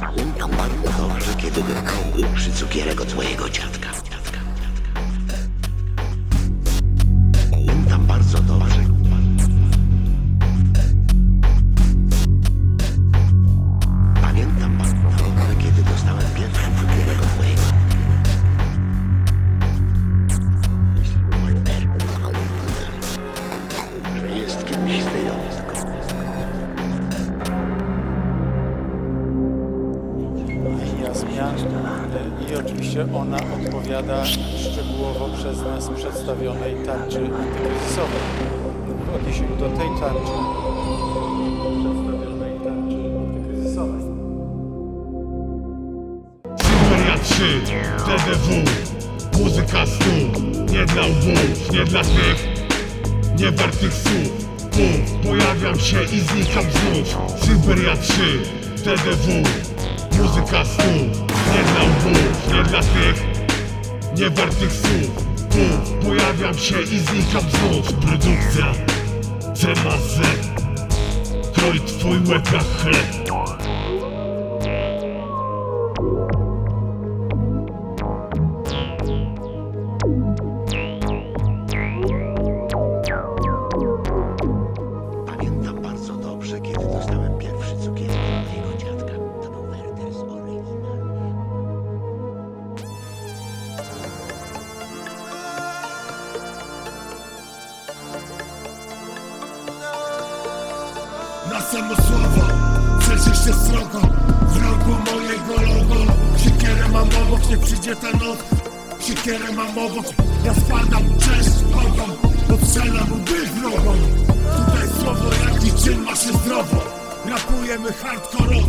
Pamiętam bardzo dobrze, kiedy był przy cukierek od mojego dziadka. Zmian i oczywiście ona odpowiada szczegółowo przez nas przedstawionej tarczy antykryzysowej. W odniesieniu do tej tarczy przedstawionej tarczy antykryzysowej. Syberia 3, TDW Muzyka nie dla łbów, nie dla tych Niewartych słów. Pojawiam się i znikam znów. Syberia 3, TDW Muzyka snu, nie dla łbów, nie dla tych Niewartych słów. Mów, pojawiam się i znikam znów. Produkcja CMZ Kroj twój łeb jak chleb Na samo słowo Przecież się srogo. W rogu mojego logo Siekierę mam obok, nie przyjdzie ta noc. Siekierę mam obok Ja spadam, cześć Bogom Postrzelam łby wrogom Tutaj słowo jak i czyn ma się zdrowo. Rapujemy hardkorowo